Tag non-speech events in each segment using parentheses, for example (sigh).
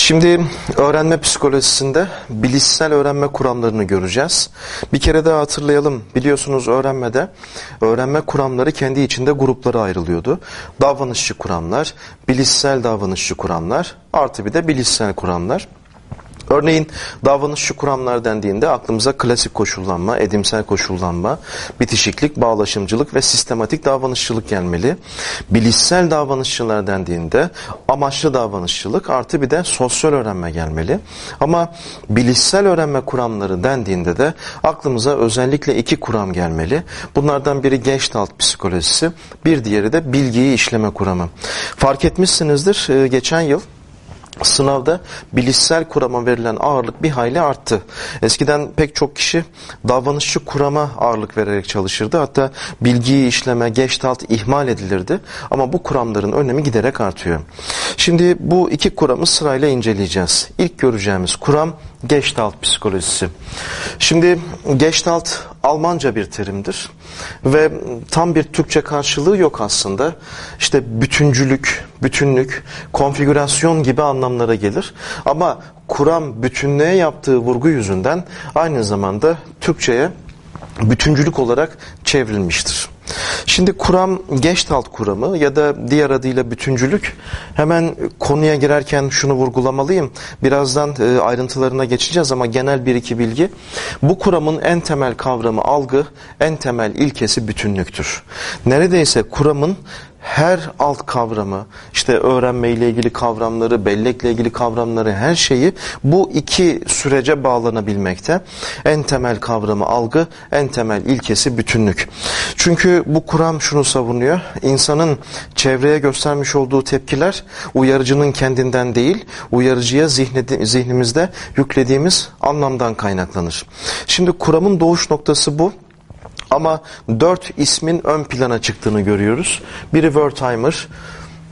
Şimdi öğrenme psikolojisinde bilişsel öğrenme kuramlarını göreceğiz. Bir kere daha hatırlayalım. Biliyorsunuz öğrenmede öğrenme kuramları kendi içinde gruplara ayrılıyordu. Davranışçı kuramlar, bilişsel davranışçı kuramlar, artı bir de bilişsel kuramlar. Örneğin davranışçı kuramlar dendiğinde aklımıza klasik koşullanma, edimsel koşullanma, bitişiklik, bağlaşımcılık ve sistematik davranışçılık gelmeli. Bilişsel davranışçılar dendiğinde amaçlı davranışçılık artı bir de sosyal öğrenme gelmeli. Ama bilişsel öğrenme kuramları dendiğinde de aklımıza özellikle iki kuram gelmeli. Bunlardan biri Gestalt psikolojisi, bir diğeri de bilgiyi işleme kuramı. Fark etmişsinizdir e, geçen yıl sınavda bilişsel kurama verilen ağırlık bir hayli arttı. Eskiden pek çok kişi davranışçı kurama ağırlık vererek çalışırdı. Hatta bilgiyi işleme, geçtalt ihmal edilirdi. Ama bu kuramların önemi giderek artıyor. Şimdi bu iki kuramı sırayla inceleyeceğiz. İlk göreceğimiz kuram Geçtalt psikolojisi. Şimdi Geçtalt Almanca bir terimdir ve tam bir Türkçe karşılığı yok aslında. İşte bütüncülük, bütünlük, konfigürasyon gibi anlamlara gelir. Ama kuram bütünlüğe yaptığı vurgu yüzünden aynı zamanda Türkçe'ye bütüncülük olarak çevrilmiştir. Şimdi kuram Geçtalt kuramı ya da diğer adıyla bütüncülük hemen konuya girerken şunu vurgulamalıyım. Birazdan e, ayrıntılarına geçeceğiz ama genel bir iki bilgi. Bu kuramın en temel kavramı algı, en temel ilkesi bütünlüktür. Neredeyse kuramın her alt kavramı, işte öğrenme ile ilgili kavramları, bellekle ilgili kavramları, her şeyi bu iki sürece bağlanabilmekte. En temel kavramı algı, en temel ilkesi bütünlük. Çünkü bu kuram şunu savunuyor, insanın çevreye göstermiş olduğu tepkiler uyarıcının kendinden değil, uyarıcıya zihni, zihnimizde yüklediğimiz anlamdan kaynaklanır. Şimdi kuramın doğuş noktası bu. Ama dört ismin ön plana çıktığını görüyoruz. Biri Wertheimer,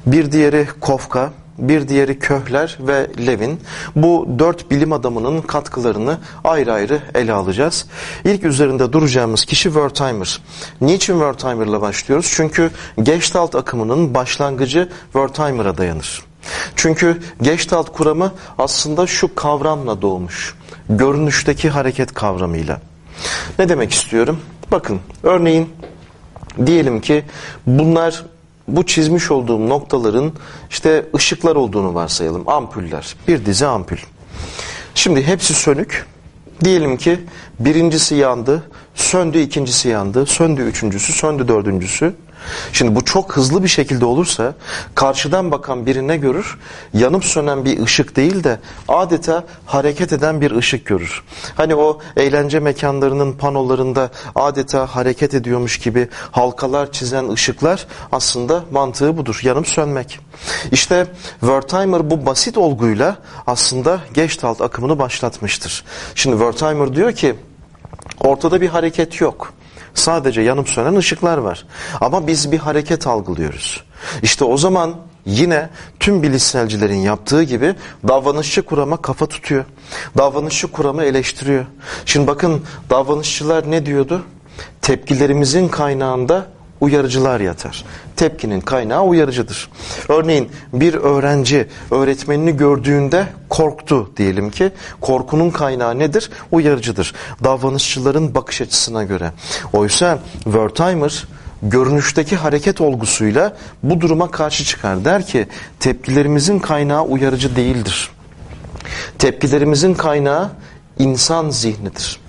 bir diğeri Kofka, bir diğeri Köhler ve Levin. Bu dört bilim adamının katkılarını ayrı ayrı ele alacağız. İlk üzerinde duracağımız kişi Wertheimer. Niçin Wertheimer'la başlıyoruz? Çünkü Gestalt akımının başlangıcı Wertheimer'a dayanır. Çünkü Gestalt kuramı aslında şu kavramla doğmuş. Görünüşteki hareket kavramıyla. Ne demek istiyorum? Bakın örneğin diyelim ki bunlar bu çizmiş olduğum noktaların işte ışıklar olduğunu varsayalım. Ampuller. Bir dizi ampul. Şimdi hepsi sönük. Diyelim ki birincisi yandı, söndü ikincisi yandı, söndü üçüncüsü, söndü dördüncüsü. Şimdi bu çok hızlı bir şekilde olursa karşıdan bakan birine görür? Yanıp sönen bir ışık değil de adeta hareket eden bir ışık görür. Hani o eğlence mekanlarının panolarında adeta hareket ediyormuş gibi halkalar çizen ışıklar aslında mantığı budur. Yanıp sönmek. İşte Wertheimer bu basit olguyla aslında Gestalt akımını başlatmıştır. Şimdi Wertheimer diyor ki ortada bir hareket yok. Sadece yanıp sönen ışıklar var. Ama biz bir hareket algılıyoruz. İşte o zaman yine tüm bilişselcilerin yaptığı gibi davranışçı kurama kafa tutuyor. Davranışçı kuramı eleştiriyor. Şimdi bakın davranışçılar ne diyordu? Tepkilerimizin kaynağında uyarıcılar yatar. Tepkinin kaynağı uyarıcıdır. Örneğin bir öğrenci öğretmenini gördüğünde korktu diyelim ki. Korkunun kaynağı nedir? Uyarıcıdır. Davranışçıların bakış açısına göre. Oysa Wertheimer görünüşteki hareket olgusuyla bu duruma karşı çıkar. Der ki tepkilerimizin kaynağı uyarıcı değildir. Tepkilerimizin kaynağı insan zihnidir.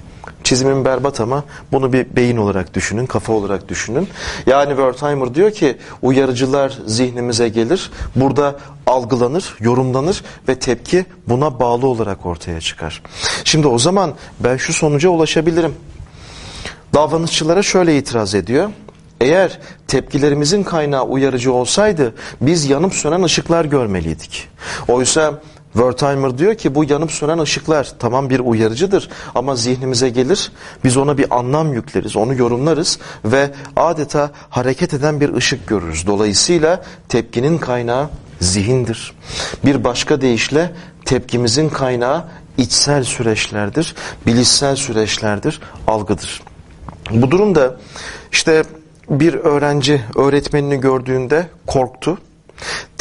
Çizimin berbat ama bunu bir beyin olarak düşünün, kafa olarak düşünün. Yani Wertheimer diyor ki uyarıcılar zihnimize gelir, burada algılanır, yorumlanır ve tepki buna bağlı olarak ortaya çıkar. Şimdi o zaman ben şu sonuca ulaşabilirim. Davranışçılara şöyle itiraz ediyor. Eğer tepkilerimizin kaynağı uyarıcı olsaydı biz yanıp sönen ışıklar görmeliydik. Oysa Wertheimer diyor ki bu yanıp sönen ışıklar tamam bir uyarıcıdır ama zihnimize gelir. Biz ona bir anlam yükleriz, onu yorumlarız ve adeta hareket eden bir ışık görürüz. Dolayısıyla tepkinin kaynağı zihindir. Bir başka deyişle tepkimizin kaynağı içsel süreçlerdir, bilişsel süreçlerdir, algıdır. Bu durumda işte bir öğrenci öğretmenini gördüğünde korktu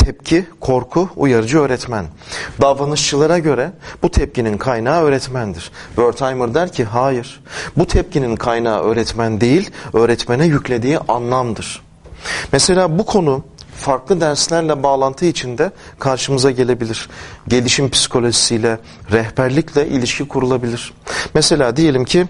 tepki, korku, uyarıcı öğretmen. Davranışçılara göre bu tepkinin kaynağı öğretmendir. Wertheimer der ki hayır. Bu tepkinin kaynağı öğretmen değil, öğretmene yüklediği anlamdır. Mesela bu konu farklı derslerle bağlantı içinde karşımıza gelebilir. Gelişim psikolojisiyle, rehberlikle ilişki kurulabilir. Mesela diyelim ki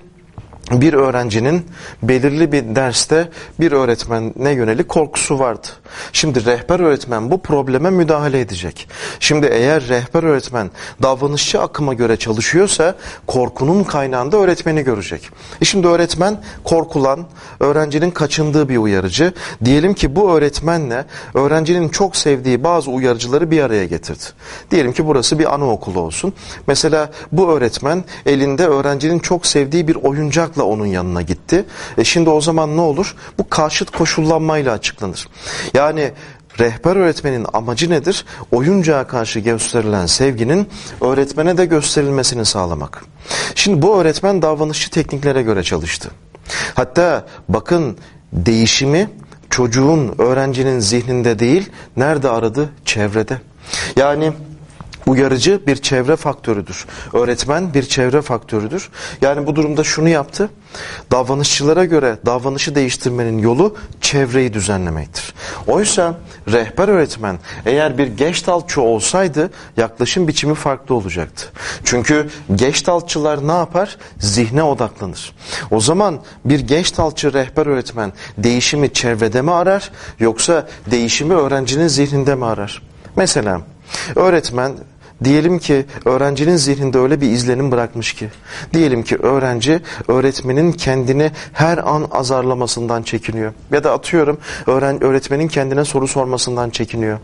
bir öğrencinin belirli bir derste bir öğretmene yönelik korkusu vardı. Şimdi rehber öğretmen bu probleme müdahale edecek. Şimdi eğer rehber öğretmen davranışçı akıma göre çalışıyorsa korkunun kaynağında öğretmeni görecek. E şimdi öğretmen korkulan, öğrencinin kaçındığı bir uyarıcı. Diyelim ki bu öğretmenle öğrencinin çok sevdiği bazı uyarıcıları bir araya getirdi. Diyelim ki burası bir anaokulu olsun. Mesela bu öğretmen elinde öğrencinin çok sevdiği bir oyuncakla onun yanına gitti. E şimdi o zaman ne olur? Bu karşıt koşullanmayla açıklanır. Yani rehber öğretmenin amacı nedir? Oyuncağa karşı gösterilen sevginin öğretmene de gösterilmesini sağlamak. Şimdi bu öğretmen davranışçı tekniklere göre çalıştı. Hatta bakın değişimi çocuğun, öğrencinin zihninde değil, nerede aradı? Çevrede. Yani uyarıcı bir çevre faktörüdür. Öğretmen bir çevre faktörüdür. Yani bu durumda şunu yaptı. Davranışçılara göre davranışı değiştirmenin yolu çevreyi düzenlemektir. Oysa rehber öğretmen eğer bir geçtaltçı olsaydı yaklaşım biçimi farklı olacaktı. Çünkü geçtaltçılar ne yapar? Zihne odaklanır. O zaman bir geçtaltçı rehber öğretmen değişimi çevrede mi arar yoksa değişimi öğrencinin zihninde mi arar? Mesela öğretmen Diyelim ki öğrencinin zihninde öyle bir izlenim bırakmış ki. Diyelim ki öğrenci öğretmenin kendini her an azarlamasından çekiniyor. Ya da atıyorum öğren öğretmenin kendine soru sormasından çekiniyor.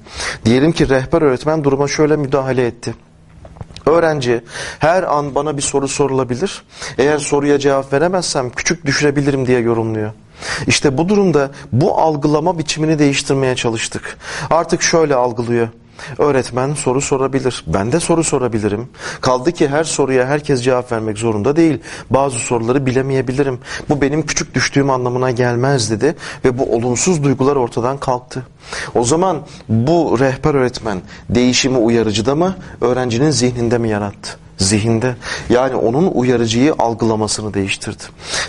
Diyelim ki rehber öğretmen duruma şöyle müdahale etti. Öğrenci her an bana bir soru sorulabilir. Eğer soruya cevap veremezsem küçük düşürebilirim diye yorumluyor. İşte bu durumda bu algılama biçimini değiştirmeye çalıştık. Artık şöyle algılıyor. Öğretmen soru sorabilir. Ben de soru sorabilirim. Kaldı ki her soruya herkes cevap vermek zorunda değil. Bazı soruları bilemeyebilirim. Bu benim küçük düştüğüm anlamına gelmez dedi ve bu olumsuz duygular ortadan kalktı. O zaman bu rehber öğretmen değişimi uyarıcıda mı, öğrencinin zihninde mi yarattı? Zihinde yani onun uyarıcıyı algılamasını değiştirdi.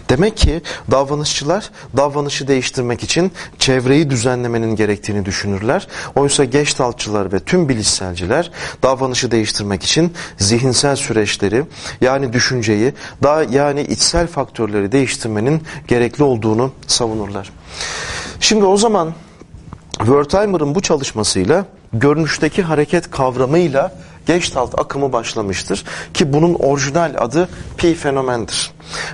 Demek ki davranışçılar davranışı değiştirmek için çevreyi düzenlemenin gerektiğini düşünürler. Oysa geçtaltçılar ve tüm bilişselciler davranışı değiştirmek için zihinsel süreçleri yani düşünceyi daha yani içsel faktörleri değiştirmenin gerekli olduğunu savunurlar. Şimdi o zaman Wertheimer'ın bu çalışmasıyla görünüşteki hareket kavramıyla Gestalt akımı başlamıştır ki bunun orijinal adı pi fenomendir.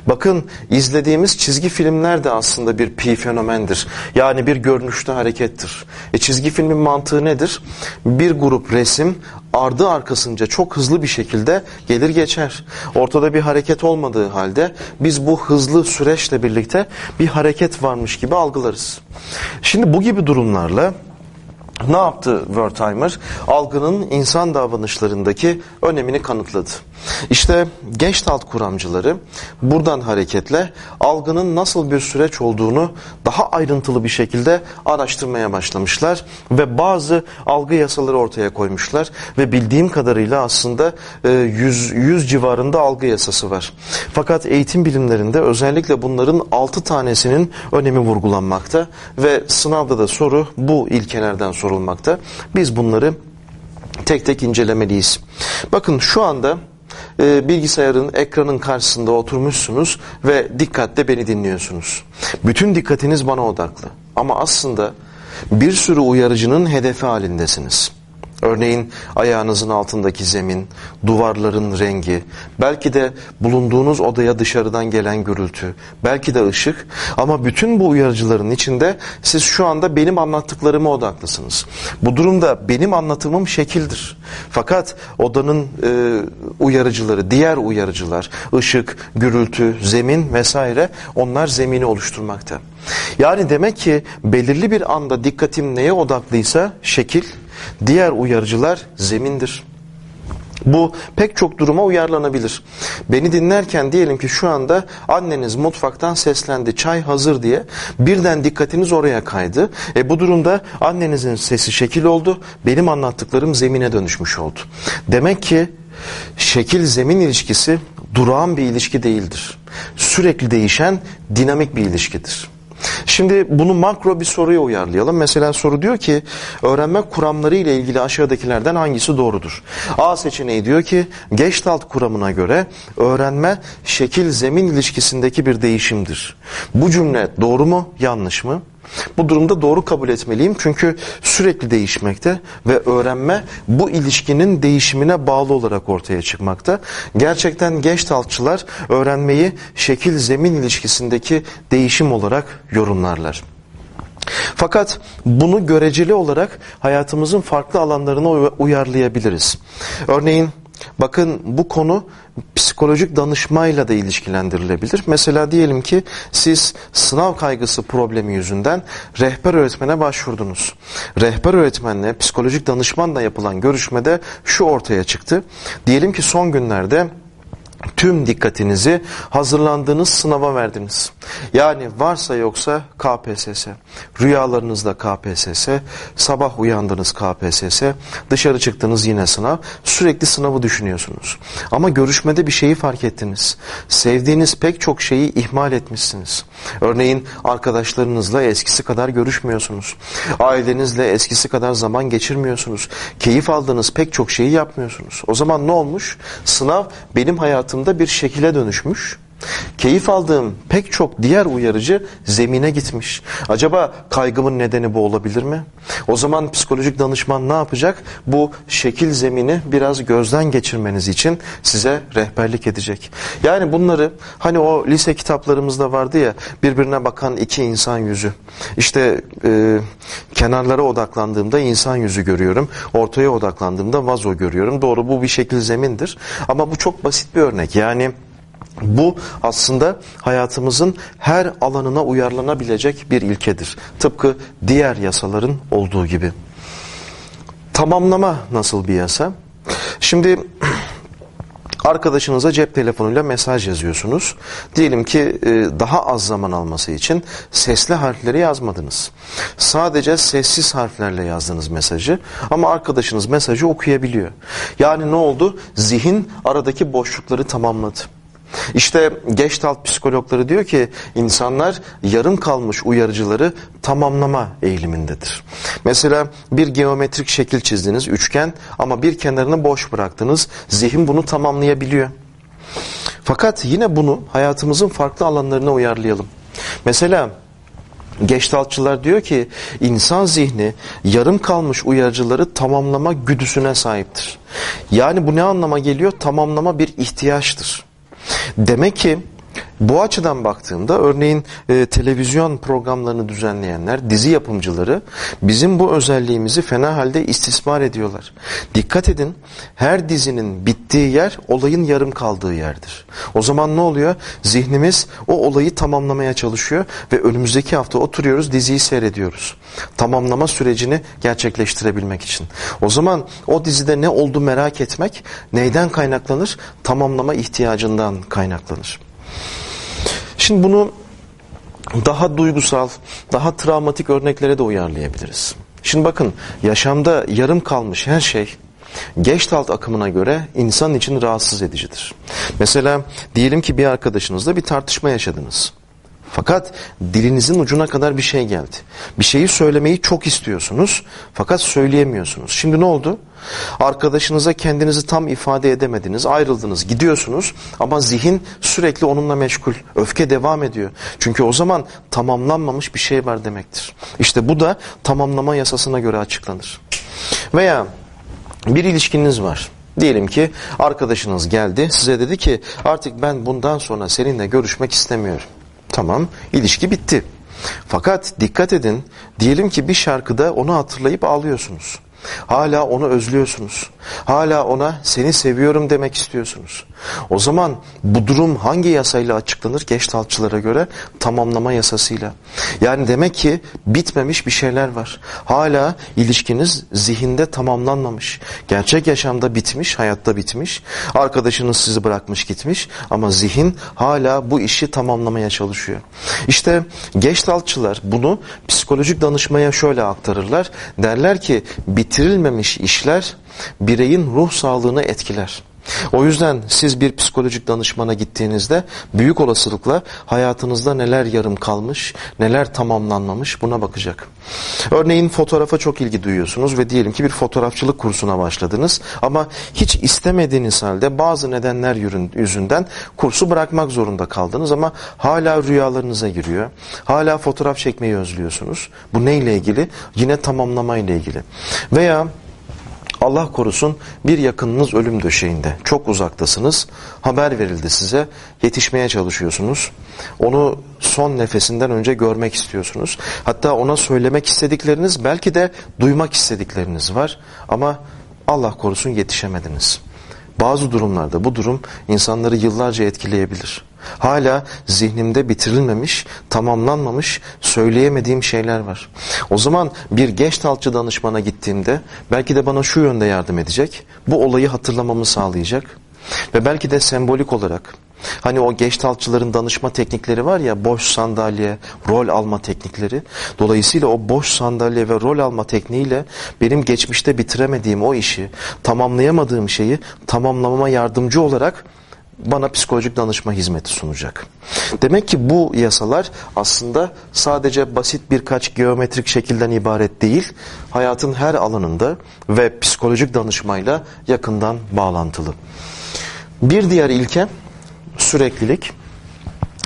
Bakın izlediğimiz çizgi filmler de aslında bir pi fenomendir. Yani bir görünüşte harekettir. E çizgi filmin mantığı nedir? Bir grup resim ardı arkasınca çok hızlı bir şekilde gelir geçer. Ortada bir hareket olmadığı halde biz bu hızlı süreçle birlikte bir hareket varmış gibi algılarız. Şimdi bu gibi durumlarla ne yaptı Wertheimer? Algının insan davranışlarındaki önemini kanıtladı. İşte Gestalt kuramcıları buradan hareketle algının nasıl bir süreç olduğunu daha ayrıntılı bir şekilde araştırmaya başlamışlar ve bazı algı yasaları ortaya koymuşlar ve bildiğim kadarıyla aslında 100, e, 100 civarında algı yasası var. Fakat eğitim bilimlerinde özellikle bunların 6 tanesinin önemi vurgulanmakta ve sınavda da soru bu ilkelerden sorulmakta. Biz bunları tek tek incelemeliyiz. Bakın şu anda e, bilgisayarın ekranın karşısında oturmuşsunuz ve dikkatle beni dinliyorsunuz. Bütün dikkatiniz bana odaklı. Ama aslında bir sürü uyarıcının hedefi halindesiniz. Örneğin ayağınızın altındaki zemin, duvarların rengi, belki de bulunduğunuz odaya dışarıdan gelen gürültü, belki de ışık ama bütün bu uyarıcıların içinde siz şu anda benim anlattıklarıma odaklısınız. Bu durumda benim anlatımım şekildir. Fakat odanın e, uyarıcıları, diğer uyarıcılar, ışık, gürültü, zemin vesaire onlar zemini oluşturmakta. Yani demek ki belirli bir anda dikkatim neye odaklıysa şekil, Diğer uyarıcılar zemindir. Bu pek çok duruma uyarlanabilir. Beni dinlerken diyelim ki şu anda anneniz mutfaktan seslendi çay hazır diye birden dikkatiniz oraya kaydı. E bu durumda annenizin sesi şekil oldu benim anlattıklarım zemine dönüşmüş oldu. Demek ki şekil zemin ilişkisi durağan bir ilişki değildir. Sürekli değişen dinamik bir ilişkidir. Şimdi bunu makro bir soruya uyarlayalım. Mesela soru diyor ki öğrenme kuramları ile ilgili aşağıdakilerden hangisi doğrudur? A seçeneği diyor ki Gestalt kuramına göre öğrenme şekil zemin ilişkisindeki bir değişimdir. Bu cümle doğru mu yanlış mı? Bu durumda doğru kabul etmeliyim çünkü sürekli değişmekte ve öğrenme bu ilişkinin değişimine bağlı olarak ortaya çıkmakta. Gerçekten Gestaltçılar öğrenmeyi şekil zemin ilişkisindeki değişim olarak yorumlarlar. Fakat bunu göreceli olarak hayatımızın farklı alanlarına uyarlayabiliriz. Örneğin bakın bu konu psikolojik danışmayla da ilişkilendirilebilir. Mesela diyelim ki siz sınav kaygısı problemi yüzünden rehber öğretmene başvurdunuz. Rehber öğretmenle psikolojik danışmanla yapılan görüşmede şu ortaya çıktı. Diyelim ki son günlerde tüm dikkatinizi hazırlandığınız sınava verdiniz. Yani varsa yoksa KPSS, rüyalarınızda KPSS, sabah uyandınız KPSS, dışarı çıktınız yine sınav, sürekli sınavı düşünüyorsunuz. Ama görüşmede bir şeyi fark ettiniz. Sevdiğiniz pek çok şeyi ihmal etmişsiniz. Örneğin arkadaşlarınızla eskisi kadar görüşmüyorsunuz. Ailenizle eskisi kadar zaman geçirmiyorsunuz. Keyif aldığınız pek çok şeyi yapmıyorsunuz. O zaman ne olmuş? Sınav benim hayatımda bir şekile dönüşmüş Keyif aldığım pek çok diğer uyarıcı zemine gitmiş. Acaba kaygımın nedeni bu olabilir mi? O zaman psikolojik danışman ne yapacak? Bu şekil zemini biraz gözden geçirmeniz için size rehberlik edecek. Yani bunları hani o lise kitaplarımızda vardı ya birbirine bakan iki insan yüzü. İşte e, kenarlara odaklandığımda insan yüzü görüyorum. Ortaya odaklandığımda vazo görüyorum. Doğru bu bir şekil zemindir. Ama bu çok basit bir örnek. Yani bu aslında hayatımızın her alanına uyarlanabilecek bir ilkedir. Tıpkı diğer yasaların olduğu gibi. Tamamlama nasıl bir yasa? Şimdi (clears throat) arkadaşınıza cep telefonuyla mesaj yazıyorsunuz. Diyelim ki e, daha az zaman alması için sesli harfleri yazmadınız. Sadece sessiz harflerle yazdınız mesajı ama arkadaşınız mesajı okuyabiliyor. Yani ne oldu? Zihin aradaki boşlukları tamamladı. İşte Gestalt psikologları diyor ki insanlar yarım kalmış uyarıcıları tamamlama eğilimindedir. Mesela bir geometrik şekil çizdiniz üçgen ama bir kenarını boş bıraktınız zihin bunu tamamlayabiliyor. Fakat yine bunu hayatımızın farklı alanlarına uyarlayalım. Mesela Geçtaltçılar diyor ki insan zihni yarım kalmış uyarıcıları tamamlama güdüsüne sahiptir. Yani bu ne anlama geliyor? Tamamlama bir ihtiyaçtır. Demek ki bu açıdan baktığımda örneğin e, televizyon programlarını düzenleyenler, dizi yapımcıları bizim bu özelliğimizi fena halde istismar ediyorlar. Dikkat edin her dizinin bittiği yer olayın yarım kaldığı yerdir. O zaman ne oluyor? Zihnimiz o olayı tamamlamaya çalışıyor ve önümüzdeki hafta oturuyoruz diziyi seyrediyoruz. Tamamlama sürecini gerçekleştirebilmek için. O zaman o dizide ne oldu merak etmek neyden kaynaklanır? Tamamlama ihtiyacından kaynaklanır. Şimdi bunu daha duygusal, daha travmatik örneklere de uyarlayabiliriz. Şimdi bakın yaşamda yarım kalmış her şey Geçtalt akımına göre insan için rahatsız edicidir. Mesela diyelim ki bir arkadaşınızla bir tartışma yaşadınız. Fakat dilinizin ucuna kadar bir şey geldi. Bir şeyi söylemeyi çok istiyorsunuz fakat söyleyemiyorsunuz. Şimdi ne oldu? Arkadaşınıza kendinizi tam ifade edemediniz, ayrıldınız, gidiyorsunuz ama zihin sürekli onunla meşgul. Öfke devam ediyor. Çünkü o zaman tamamlanmamış bir şey var demektir. İşte bu da tamamlama yasasına göre açıklanır. Veya bir ilişkiniz var. Diyelim ki arkadaşınız geldi size dedi ki artık ben bundan sonra seninle görüşmek istemiyorum. Tamam ilişki bitti. Fakat dikkat edin diyelim ki bir şarkıda onu hatırlayıp ağlıyorsunuz. Hala onu özlüyorsunuz. Hala ona seni seviyorum demek istiyorsunuz. O zaman bu durum hangi yasayla açıklanır? Geçtalçılara göre tamamlama yasasıyla. Yani demek ki bitmemiş bir şeyler var. Hala ilişkiniz zihinde tamamlanmamış. Gerçek yaşamda bitmiş, hayatta bitmiş. Arkadaşınız sizi bırakmış gitmiş ama zihin hala bu işi tamamlamaya çalışıyor. İşte geçtalçılar bunu psikolojik danışmaya şöyle aktarırlar. Derler ki bitirilmemiş işler bireyin ruh sağlığını etkiler. O yüzden siz bir psikolojik danışmana gittiğinizde büyük olasılıkla hayatınızda neler yarım kalmış, neler tamamlanmamış buna bakacak. Örneğin fotoğrafa çok ilgi duyuyorsunuz ve diyelim ki bir fotoğrafçılık kursuna başladınız ama hiç istemediğiniz halde bazı nedenler yüzünden kursu bırakmak zorunda kaldınız ama hala rüyalarınıza giriyor. Hala fotoğraf çekmeyi özlüyorsunuz. Bu neyle ilgili? Yine tamamlama ile ilgili. Veya Allah korusun bir yakınınız ölüm döşeğinde. Çok uzaktasınız. Haber verildi size. Yetişmeye çalışıyorsunuz. Onu son nefesinden önce görmek istiyorsunuz. Hatta ona söylemek istedikleriniz belki de duymak istedikleriniz var. Ama Allah korusun yetişemediniz. Bazı durumlarda bu durum insanları yıllarca etkileyebilir. Hala zihnimde bitirilmemiş, tamamlanmamış, söyleyemediğim şeyler var. O zaman bir geçtaltçı danışmana gittiğimde belki de bana şu yönde yardım edecek, bu olayı hatırlamamı sağlayacak ve belki de sembolik olarak Hani o geçtaltçıların danışma teknikleri var ya boş sandalye, rol alma teknikleri. Dolayısıyla o boş sandalye ve rol alma tekniğiyle benim geçmişte bitiremediğim o işi, tamamlayamadığım şeyi tamamlamama yardımcı olarak bana psikolojik danışma hizmeti sunacak. Demek ki bu yasalar aslında sadece basit birkaç geometrik şekilden ibaret değil, hayatın her alanında ve psikolojik danışmayla yakından bağlantılı. Bir diğer ilke süreklilik.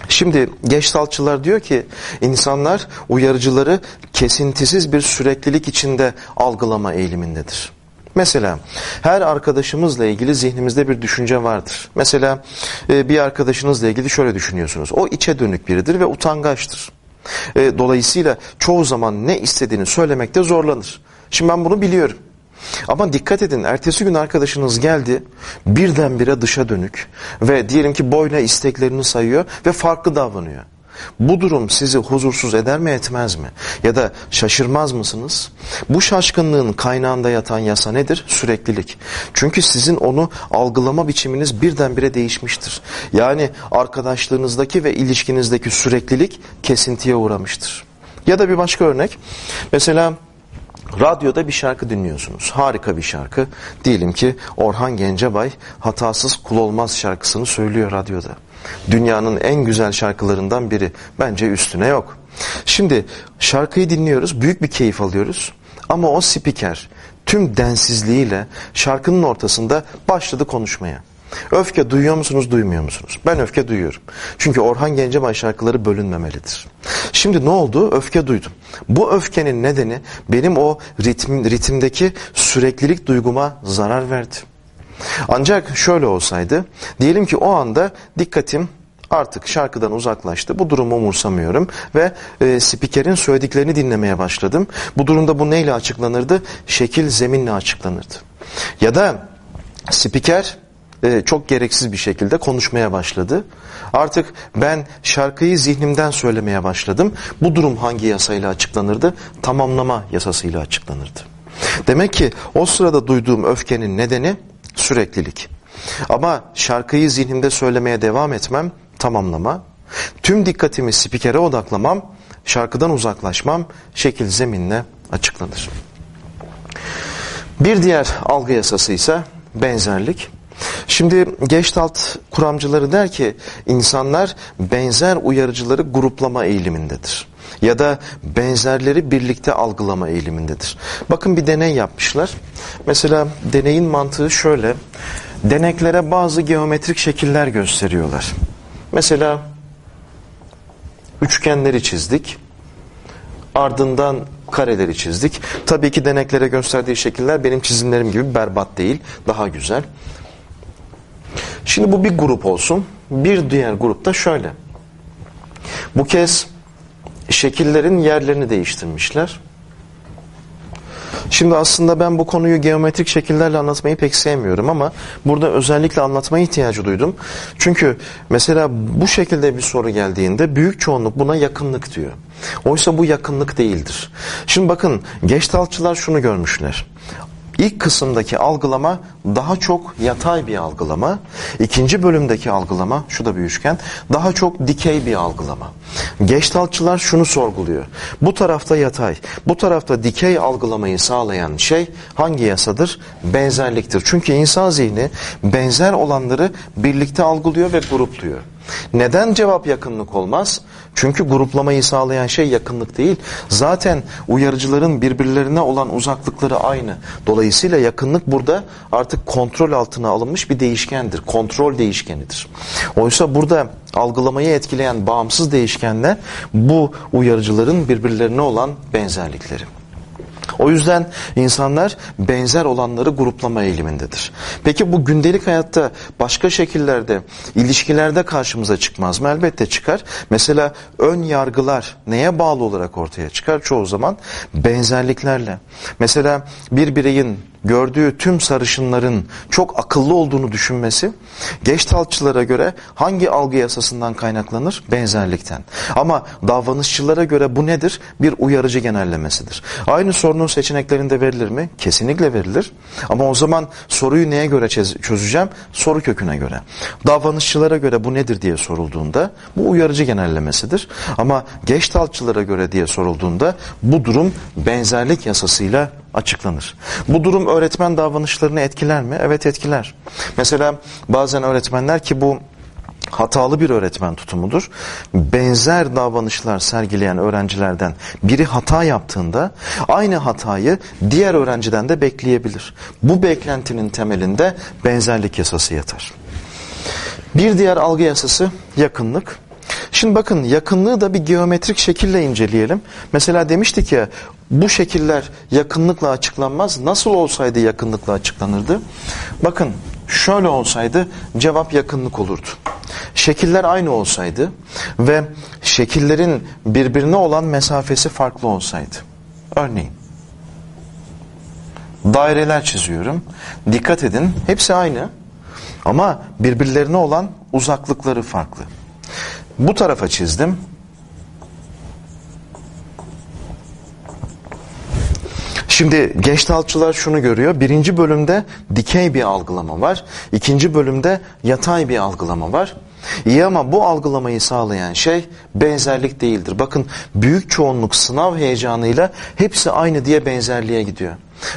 Şimdi geçtalçılar diyor ki insanlar uyarıcıları kesintisiz bir süreklilik içinde algılama eğilimindedir. Mesela her arkadaşımızla ilgili zihnimizde bir düşünce vardır. Mesela e, bir arkadaşınızla ilgili şöyle düşünüyorsunuz. O içe dönük biridir ve utangaçtır. E, dolayısıyla çoğu zaman ne istediğini söylemekte zorlanır. Şimdi ben bunu biliyorum. Ama dikkat edin ertesi gün arkadaşınız geldi birdenbire dışa dönük ve diyelim ki boyuna isteklerini sayıyor ve farklı davranıyor. Bu durum sizi huzursuz eder mi etmez mi? Ya da şaşırmaz mısınız? Bu şaşkınlığın kaynağında yatan yasa nedir? Süreklilik. Çünkü sizin onu algılama biçiminiz birdenbire değişmiştir. Yani arkadaşlığınızdaki ve ilişkinizdeki süreklilik kesintiye uğramıştır. Ya da bir başka örnek. Mesela Radyoda bir şarkı dinliyorsunuz. Harika bir şarkı. Diyelim ki Orhan Gencebay Hatasız Kul Olmaz şarkısını söylüyor radyoda. Dünyanın en güzel şarkılarından biri. Bence üstüne yok. Şimdi şarkıyı dinliyoruz. Büyük bir keyif alıyoruz. Ama o spiker tüm densizliğiyle şarkının ortasında başladı konuşmaya. Öfke duyuyor musunuz, duymuyor musunuz? Ben öfke duyuyorum. Çünkü Orhan Gencebay şarkıları bölünmemelidir. Şimdi ne oldu? Öfke duydum. Bu öfkenin nedeni benim o ritm, ritimdeki süreklilik duyguma zarar verdi. Ancak şöyle olsaydı, diyelim ki o anda dikkatim artık şarkıdan uzaklaştı. Bu durumu umursamıyorum ve e, spikerin söylediklerini dinlemeye başladım. Bu durumda bu neyle açıklanırdı? Şekil zeminle açıklanırdı. Ya da spiker e, çok gereksiz bir şekilde konuşmaya başladı. Artık ben şarkıyı zihnimden söylemeye başladım. Bu durum hangi yasayla açıklanırdı? Tamamlama yasasıyla açıklanırdı. Demek ki o sırada duyduğum öfkenin nedeni süreklilik. Ama şarkıyı zihnimde söylemeye devam etmem tamamlama. Tüm dikkatimi spikere odaklamam, şarkıdan uzaklaşmam şekil zeminle açıklanır. Bir diğer algı yasası ise benzerlik. Şimdi Gestalt kuramcıları der ki insanlar benzer uyarıcıları gruplama eğilimindedir. Ya da benzerleri birlikte algılama eğilimindedir. Bakın bir deney yapmışlar. Mesela deneyin mantığı şöyle. Deneklere bazı geometrik şekiller gösteriyorlar. Mesela üçgenleri çizdik. Ardından kareleri çizdik. Tabii ki deneklere gösterdiği şekiller benim çizimlerim gibi berbat değil. Daha güzel. Şimdi bu bir grup olsun. Bir diğer grupta şöyle. Bu kez şekillerin yerlerini değiştirmişler. Şimdi aslında ben bu konuyu geometrik şekillerle anlatmayı pek sevmiyorum ama burada özellikle anlatmaya ihtiyacı duydum. Çünkü mesela bu şekilde bir soru geldiğinde büyük çoğunluk buna yakınlık diyor. Oysa bu yakınlık değildir. Şimdi bakın geçtalçılar şunu görmüşler. İlk kısımdaki algılama daha çok yatay bir algılama. İkinci bölümdeki algılama, şu da bir üçgen, daha çok dikey bir algılama. Geçtalçılar şunu sorguluyor. Bu tarafta yatay, bu tarafta dikey algılamayı sağlayan şey hangi yasadır? Benzerliktir. Çünkü insan zihni benzer olanları birlikte algılıyor ve grupluyor. Neden cevap yakınlık olmaz? Çünkü gruplamayı sağlayan şey yakınlık değil. Zaten uyarıcıların birbirlerine olan uzaklıkları aynı. Dolayısıyla yakınlık burada artık kontrol altına alınmış bir değişkendir. Kontrol değişkenidir. Oysa burada algılamayı etkileyen bağımsız değişkenle bu uyarıcıların birbirlerine olan benzerlikleri. O yüzden insanlar benzer olanları gruplama eğilimindedir. Peki bu gündelik hayatta başka şekillerde, ilişkilerde karşımıza çıkmaz mı? Elbette çıkar. Mesela ön yargılar neye bağlı olarak ortaya çıkar? Çoğu zaman benzerliklerle. Mesela bir bireyin gördüğü tüm sarışınların çok akıllı olduğunu düşünmesi geçtalçılara göre hangi algı yasasından kaynaklanır? Benzerlikten. Ama davranışçılara göre bu nedir? Bir uyarıcı genellemesidir. Aynı sorunun seçeneklerinde verilir mi? Kesinlikle verilir. Ama o zaman soruyu neye göre çözeceğim? Soru köküne göre. Davranışçılara göre bu nedir diye sorulduğunda bu uyarıcı genellemesidir. Ama geçtalçılara göre diye sorulduğunda bu durum benzerlik yasasıyla açıklanır. Bu durum öğretmen davranışlarını etkiler mi? Evet etkiler. Mesela bazen öğretmenler ki bu hatalı bir öğretmen tutumudur. Benzer davranışlar sergileyen öğrencilerden biri hata yaptığında aynı hatayı diğer öğrenciden de bekleyebilir. Bu beklentinin temelinde benzerlik yasası yatar. Bir diğer algı yasası yakınlık. Şimdi bakın yakınlığı da bir geometrik şekille inceleyelim. Mesela demiştik ya bu şekiller yakınlıkla açıklanmaz. Nasıl olsaydı yakınlıkla açıklanırdı? Bakın şöyle olsaydı cevap yakınlık olurdu. Şekiller aynı olsaydı ve şekillerin birbirine olan mesafesi farklı olsaydı. Örneğin daireler çiziyorum. Dikkat edin hepsi aynı ama birbirlerine olan uzaklıkları farklı. Bu tarafa çizdim. Şimdi geçtalçılar şunu görüyor. Birinci bölümde dikey bir algılama var. İkinci bölümde yatay bir algılama var. İyi ama bu algılamayı sağlayan şey benzerlik değildir. Bakın büyük çoğunluk sınav heyecanıyla hepsi aynı diye benzerliğe gidiyor.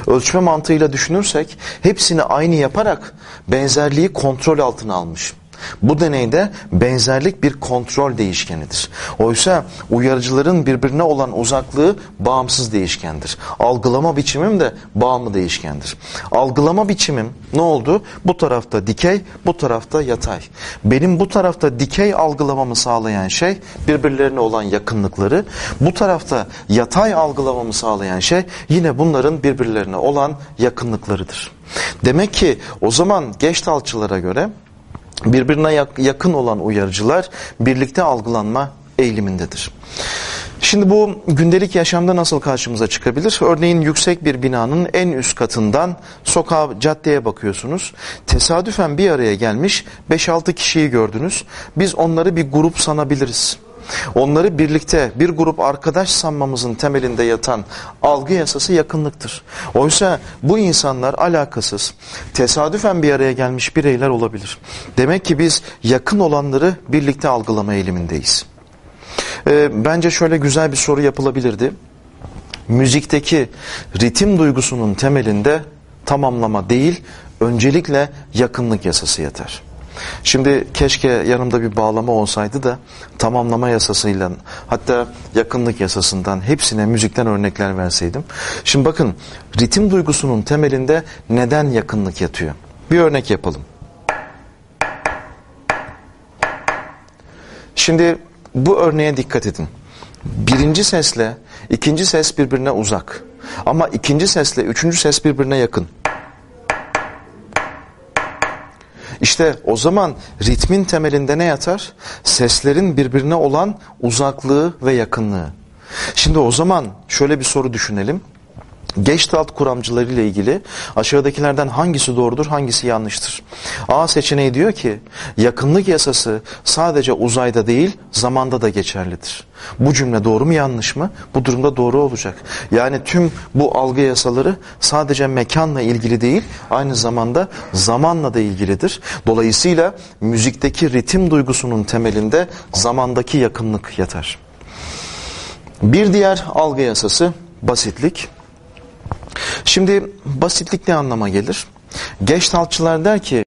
Ölçme mantığıyla düşünürsek hepsini aynı yaparak benzerliği kontrol altına almış. Bu deneyde benzerlik bir kontrol değişkenidir. Oysa uyarıcıların birbirine olan uzaklığı bağımsız değişkendir. Algılama biçimim de bağımlı değişkendir. Algılama biçimim ne oldu? Bu tarafta dikey, bu tarafta yatay. Benim bu tarafta dikey algılamamı sağlayan şey birbirlerine olan yakınlıkları. Bu tarafta yatay algılamamı sağlayan şey yine bunların birbirlerine olan yakınlıklarıdır. Demek ki o zaman geçtalçılara göre birbirine yakın olan uyarıcılar birlikte algılanma eğilimindedir. Şimdi bu gündelik yaşamda nasıl karşımıza çıkabilir? Örneğin yüksek bir binanın en üst katından sokağa, caddeye bakıyorsunuz. Tesadüfen bir araya gelmiş 5-6 kişiyi gördünüz. Biz onları bir grup sanabiliriz. Onları birlikte bir grup arkadaş sanmamızın temelinde yatan algı yasası yakınlıktır. Oysa bu insanlar alakasız, tesadüfen bir araya gelmiş bireyler olabilir. Demek ki biz yakın olanları birlikte algılama eğilimindeyiz. Ee, bence şöyle güzel bir soru yapılabilirdi. Müzikteki ritim duygusunun temelinde tamamlama değil, öncelikle yakınlık yasası yatar. Şimdi keşke yanımda bir bağlama olsaydı da tamamlama yasasıyla hatta yakınlık yasasından hepsine müzikten örnekler verseydim. Şimdi bakın ritim duygusunun temelinde neden yakınlık yatıyor? Bir örnek yapalım. Şimdi bu örneğe dikkat edin. Birinci sesle ikinci ses birbirine uzak. Ama ikinci sesle üçüncü ses birbirine yakın. İşte o zaman ritmin temelinde ne yatar? Seslerin birbirine olan uzaklığı ve yakınlığı. Şimdi o zaman şöyle bir soru düşünelim. Gestalt kuramcıları ile ilgili aşağıdakilerden hangisi doğrudur, hangisi yanlıştır? A seçeneği diyor ki yakınlık yasası sadece uzayda değil zamanda da geçerlidir. Bu cümle doğru mu yanlış mı? Bu durumda doğru olacak. Yani tüm bu algı yasaları sadece mekanla ilgili değil aynı zamanda zamanla da ilgilidir. Dolayısıyla müzikteki ritim duygusunun temelinde zamandaki yakınlık yatar. Bir diğer algı yasası basitlik. Şimdi basitlik ne anlama gelir? Geçtaltçılar der ki